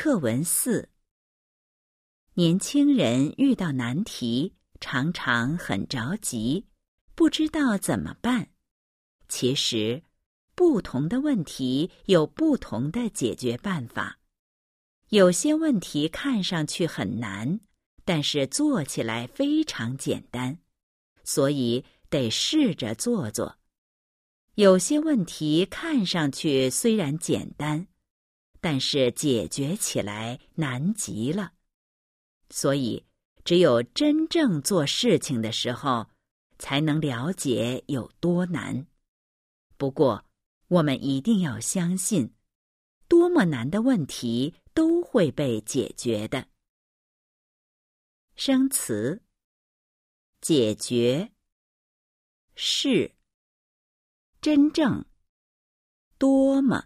课文四：年轻人遇到难题，常常很着急，不知道怎么办。其实，不同的问题有不同的解决办法。有些问题看上去很难，但是做起来非常简单，所以得试着做做。有些问题看上去虽然简单，但是解决起来难极了。所以，只有真正做事情的时候，才能了解有多难。不过，我们一定要相信，多么难的问题都会被解决的。生词：解决，是。真正，多么。